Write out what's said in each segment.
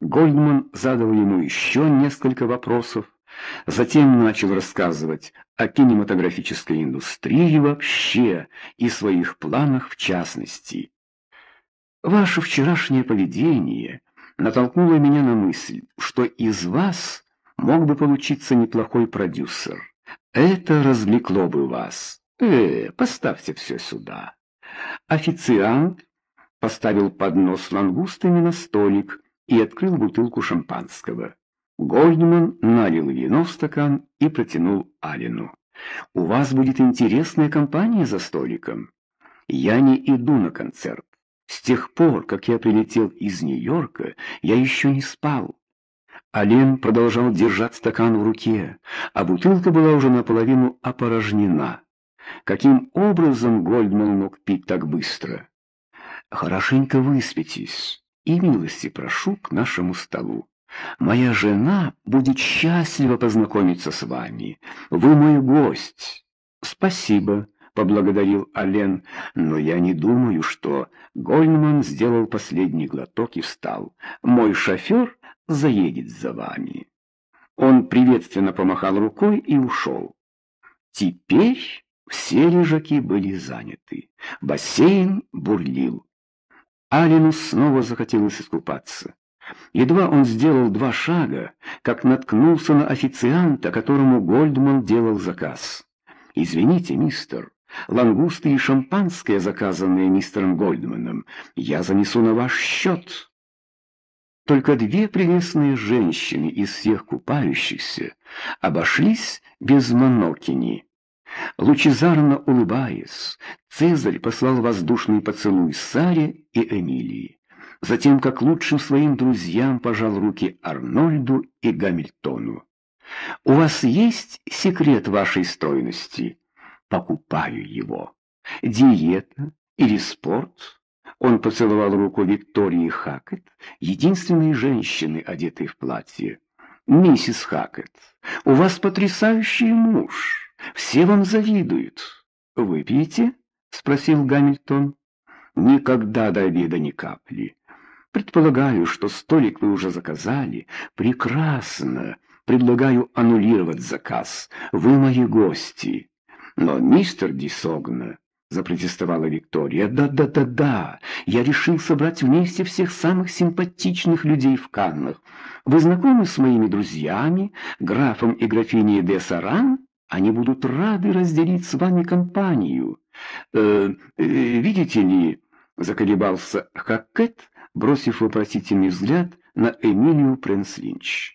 Гольдман задал ему еще несколько вопросов, затем начал рассказывать о кинематографической индустрии вообще и своих планах в частности. «Ваше вчерашнее поведение натолкнуло меня на мысль, что из вас мог бы получиться неплохой продюсер. Это развлекло бы вас. Э, поставьте все сюда». Официант поставил поднос с лангустами на столик и открыл бутылку шампанского. Гольдман налил вино в стакан и протянул Алину. «У вас будет интересная компания за столиком. Я не иду на концерт. С тех пор, как я прилетел из Нью-Йорка, я еще не спал». Ален продолжал держать стакан в руке, а бутылка была уже наполовину опорожнена. Каким образом Гольдман мог пить так быстро? «Хорошенько выспитесь и милости прошу к нашему столу. Моя жена будет счастлива познакомиться с вами. Вы мой гость». «Спасибо», — поблагодарил Ален, «но я не думаю, что...» Гольдман сделал последний глоток и встал. «Мой шофер заедет за вами». Он приветственно помахал рукой и ушел. Теперь все лежаки были заняты. Бассейн бурлил. Алину снова захотелось искупаться. Едва он сделал два шага, как наткнулся на официанта, которому Гольдман делал заказ. «Извините, мистер, лангусты и шампанское, заказанные мистером Гольдманом, я занесу на ваш счет». Только две прелестные женщины из всех купающихся обошлись без монокини. Лучезарно улыбаясь, Цезарь послал воздушный поцелуй Саре и Эмилии. Затем, как лучшим своим друзьям, пожал руки Арнольду и Гамильтону. «У вас есть секрет вашей стройности?» «Покупаю его. Диета или спорт?» Он поцеловал руку Виктории Хакет, единственной женщины, одетой в платье. «Миссис Хакет, у вас потрясающий муж!» Все вам завидуют. Выпьете? Спросил Гамильтон. Никогда до обеда ни капли. Предполагаю, что столик вы уже заказали. Прекрасно. Предлагаю аннулировать заказ. Вы мои гости. Но мистер Дисогна... Запротестовала Виктория. «Да-да-да-да, я решил собрать вместе всех самых симпатичных людей в Каннах. Вы знакомы с моими друзьями, графом и графиней де Саран?» Они будут рады разделить с вами компанию. Э, э, видите ли, заколебался Хакет, бросив вопросительный взгляд на Эмилию Пренслинч.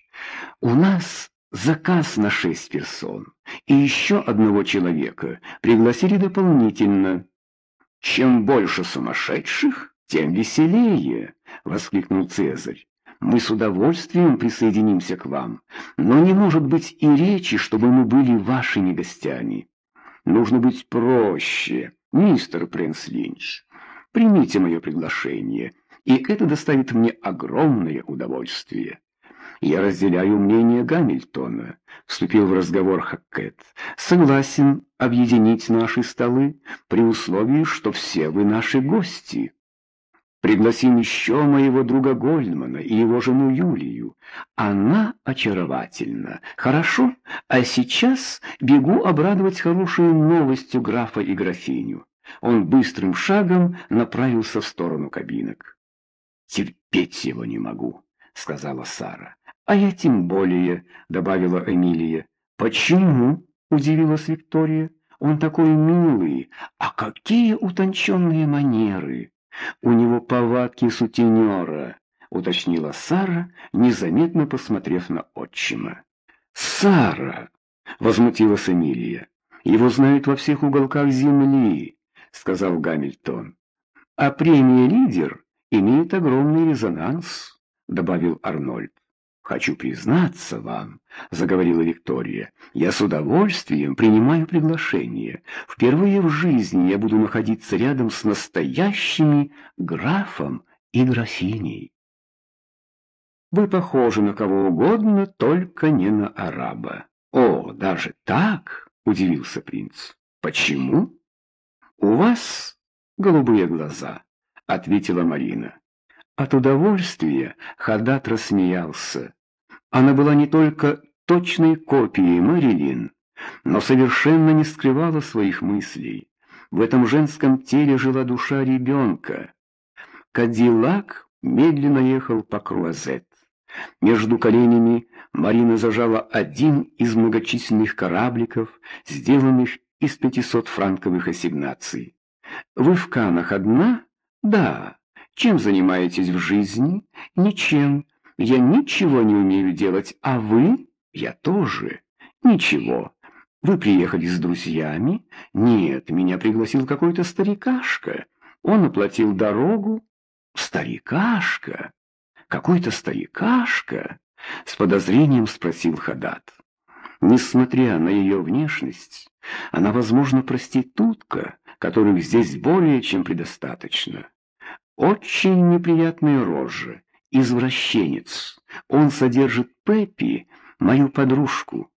У нас заказ на шесть персон, и еще одного человека пригласили дополнительно. Чем больше сумасшедших, тем веселее, воскликнул Цезарь. Мы с удовольствием присоединимся к вам, но не может быть и речи, чтобы мы были вашими гостями. Нужно быть проще, мистер Принц Линч. Примите мое приглашение, и это доставит мне огромное удовольствие. Я разделяю мнение Гамильтона, вступил в разговор Хаккет. Согласен объединить наши столы при условии, что все вы наши гости. Пригласим еще моего друга Гольдмана и его жену Юлию. Она очаровательна. Хорошо? А сейчас бегу обрадовать хорошей новостью графа и графиню. Он быстрым шагом направился в сторону кабинок. «Терпеть его не могу», — сказала Сара. «А я тем более», — добавила Эмилия. «Почему?» — удивилась Виктория. «Он такой милый. А какие утонченные манеры!» «У него повадки сутенера», — уточнила Сара, незаметно посмотрев на отчима. «Сара!» — возмутилась Эмилия. «Его знают во всех уголках земли», — сказал Гамильтон. «А премия «Лидер» имеет огромный резонанс», — добавил Арнольд. «Хочу признаться вам», — заговорила Виктория, — «я с удовольствием принимаю приглашение. Впервые в жизни я буду находиться рядом с настоящими графом и графиней». «Вы похожи на кого угодно, только не на араба». «О, даже так?» — удивился принц. «Почему?» «У вас голубые глаза», — ответила Марина. От удовольствия Хадат рассмеялся. Она была не только точной копией Мэрилин, но совершенно не скрывала своих мыслей. В этом женском теле жила душа ребенка. Кадиллак медленно ехал по Круазет. Между коленями Марина зажала один из многочисленных корабликов, сделанных из 500 франковых ассигнаций. «Вы в Канах одна?» «Да». «Чем занимаетесь в жизни?» «Ничем. Я ничего не умею делать. А вы?» «Я тоже». «Ничего. Вы приехали с друзьями?» «Нет, меня пригласил какой-то старикашка. Он оплатил дорогу». «Старикашка? Какой-то старикашка?» С подозрением спросил Хадат. Несмотря на ее внешность, она, возможно, проститутка, которых здесь более чем предостаточно. Очень неприятные рожи, извращенец. Он содержит Пеппи, мою подружку.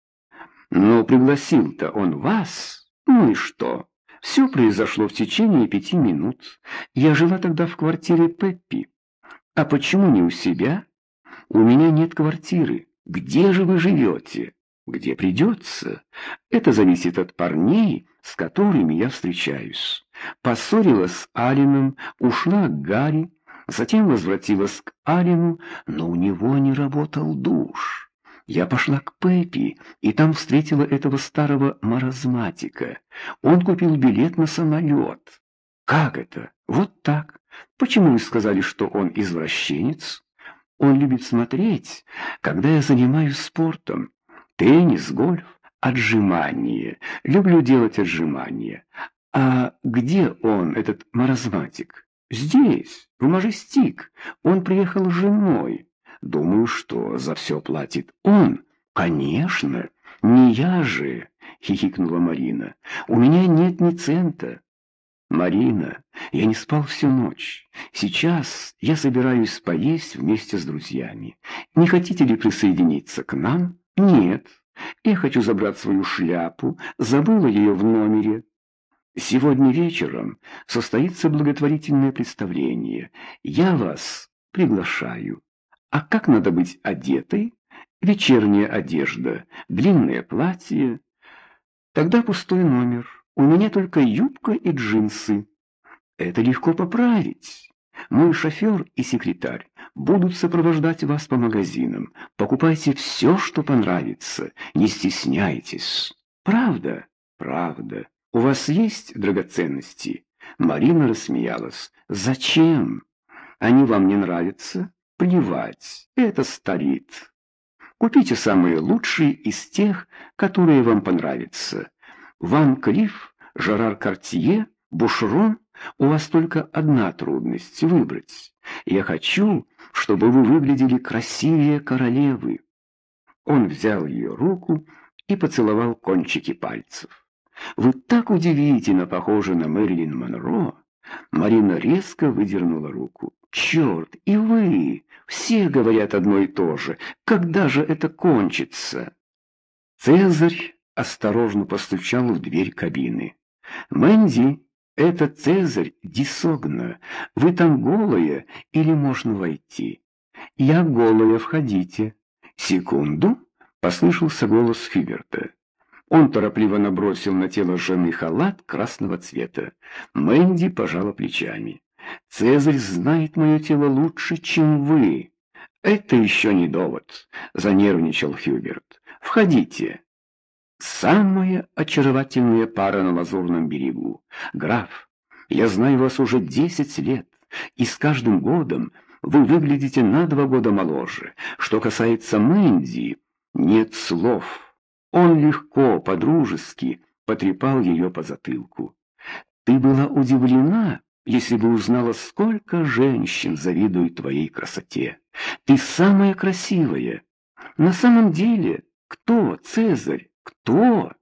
Но пригласил-то он вас. Ну и что? Все произошло в течение пяти минут. Я жила тогда в квартире Пеппи. А почему не у себя? У меня нет квартиры. Где же вы живете? Где придется? Это зависит от парней, с которыми я встречаюсь. Поссорилась с Алином, ушла к Гарри, затем возвратилась к Алину, но у него не работал душ. Я пошла к Пеппи, и там встретила этого старого маразматика. Он купил билет на самолет. Как это? Вот так. Почему вы сказали, что он извращенец? Он любит смотреть, когда я занимаюсь спортом. Теннис, гольф, отжимания. Люблю делать отжимания. А где он, этот маразматик? Здесь, в Мажестик. Он приехал с женой. Думаю, что за все платит он. Конечно, не я же, хихикнула Марина. У меня нет ни цента. Марина, я не спал всю ночь. Сейчас я собираюсь поесть вместе с друзьями. Не хотите ли присоединиться к нам? Нет. Я хочу забрать свою шляпу. Забыла ее в номере. Сегодня вечером состоится благотворительное представление. Я вас приглашаю. А как надо быть одетой? Вечерняя одежда, длинное платье. Тогда пустой номер. У меня только юбка и джинсы. Это легко поправить. Мой шофер и секретарь будут сопровождать вас по магазинам. Покупайте все, что понравится. Не стесняйтесь. Правда? Правда. У вас есть драгоценности? Марина рассмеялась. Зачем? Они вам не нравятся? Плевать, это старит. Купите самые лучшие из тех, которые вам понравятся. Ван Клифф, Жерар Картье, Бушрон, у вас только одна трудность — выбрать. Я хочу, чтобы вы выглядели красивее королевы. Он взял ее руку и поцеловал кончики пальцев. «Вы так удивительно похожи на Мэрилин Монро!» Марина резко выдернула руку. «Черт, и вы! Все говорят одно и то же. Когда же это кончится?» Цезарь осторожно постучал в дверь кабины. «Мэнди, это Цезарь Дисогна. Вы там голая или можно войти?» «Я голая, входите». «Секунду», — послышался голос Фиберта. Он торопливо набросил на тело жены халат красного цвета. Мэнди пожала плечами. Цезарь знает мое тело лучше, чем вы. Это еще не довод, занервничал Хьюберт. Входите. Самая очаровательная пара на лазурном берегу. Граф, я знаю вас уже десять лет, и с каждым годом вы выглядите на два года моложе. Что касается Мэнди, нет слов. Он легко, подружески потрепал ее по затылку. Ты была удивлена, если бы узнала, сколько женщин завидуют твоей красоте. Ты самая красивая. На самом деле, кто Цезарь? Кто?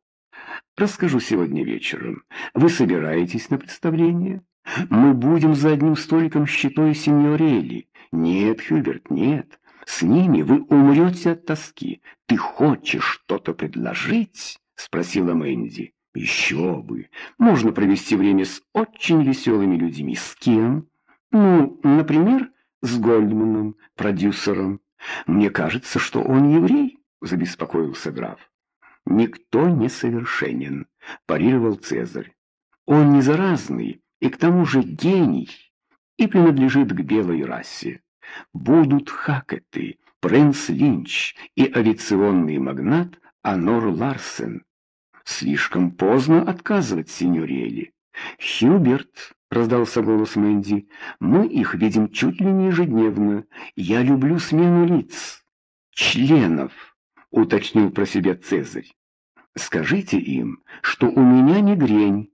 Расскажу сегодня вечером. Вы собираетесь на представление? Мы будем за одним столиком с щитой сеньорели. Нет, Хьюберт, нет. С ними вы умрете от тоски. Ты хочешь что-то предложить? Спросила Мэнди. Еще бы! Можно провести время с очень веселыми людьми. С кем? Ну, например, с Гольдманом, продюсером. Мне кажется, что он еврей, забеспокоился граф. Никто не совершенен, парировал Цезарь. Он не заразный и к тому же гений и принадлежит к белой расе. Будут Хакеты, Принц Линч и авиационный магнат Анор Ларсен. Слишком поздно отказывать сеньорели. Хьюберт, раздался голос Мэнди, мы их видим чуть ли не ежедневно. Я люблю смену лиц. Членов, уточнил про себя Цезарь. Скажите им, что у меня мигрень,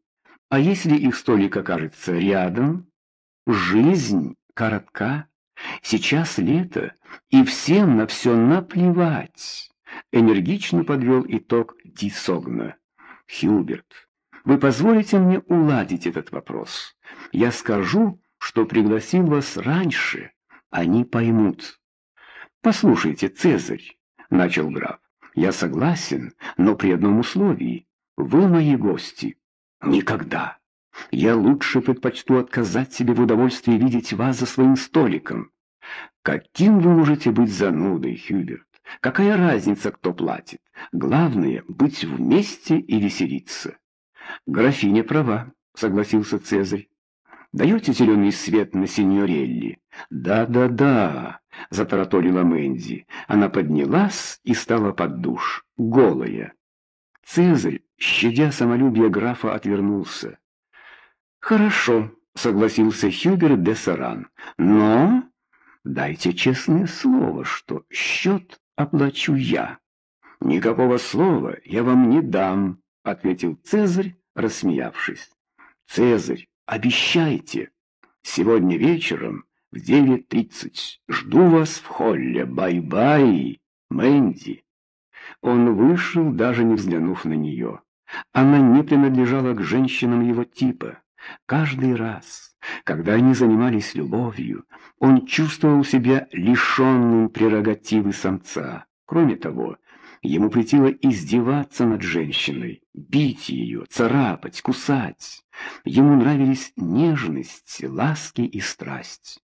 а если их столик окажется рядом? Жизнь коротка. Сейчас лето, и всем на все наплевать. Энергично подвел итог Дисогна. Хьюберт, вы позволите мне уладить этот вопрос? Я скажу, что пригласил вас раньше. Они поймут. Послушайте, Цезарь, начал граф. Я согласен, но при одном условии. Вы мои гости. Никогда. Я лучше предпочту отказать себе в удовольствии видеть вас за своим столиком. Каким вы можете быть занудой, Хьюберт? Какая разница, кто платит? Главное — быть вместе и веселиться. Графиня права, согласился Цезарь. Даете зеленый свет на сеньорелли? Да-да-да, затараторила Мэнди. Она поднялась и стала под душ, голая. Цезарь, щадя самолюбие графа, отвернулся. «Хорошо», — согласился Хюбер де Саран, — «но дайте честное слово, что счет оплачу я». «Никакого слова я вам не дам», — ответил Цезарь, рассмеявшись. «Цезарь, обещайте, сегодня вечером в девять тридцать жду вас в холле. Bye-bye, Мэнди». Он вышел, даже не взглянув на нее. Она не принадлежала к женщинам его типа. Каждый раз, когда они занимались любовью, он чувствовал себя лишенным прерогативы самца. Кроме того, ему претило издеваться над женщиной, бить ее, царапать, кусать. Ему нравились нежность, ласки и страсть.